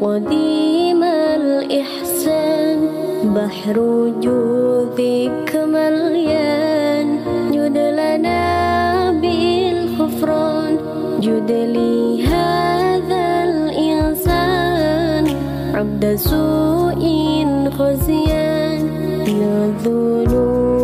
قديم الإحسان بحر جودك مليان جد لنا بالغفران جد لهذا الإنسان عبد سوء خزيان من الذنوب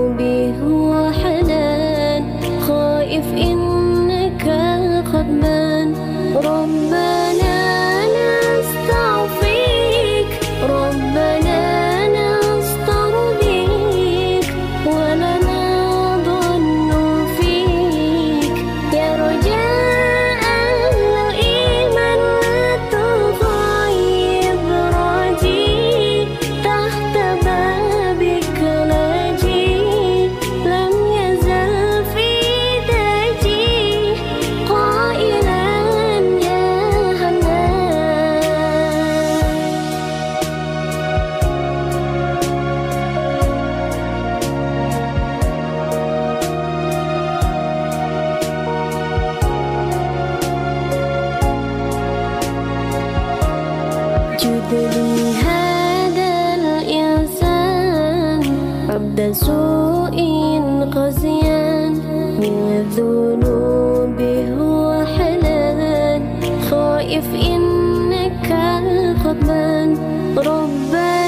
جد لي هذا الإنسان عبد سوء قزيان من الذنوب هو حنان خائف إنك الغضبان ربنا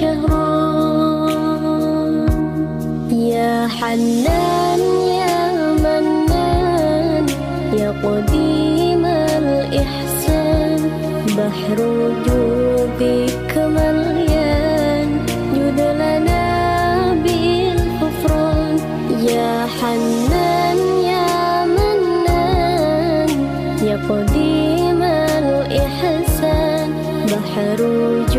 شهران. يا حنان يا منان يا قديم الإحسان. بحر جودك مليان جد لنا بالغفران. يا حنان يا منان يا قديم الإحسان. بحر جودك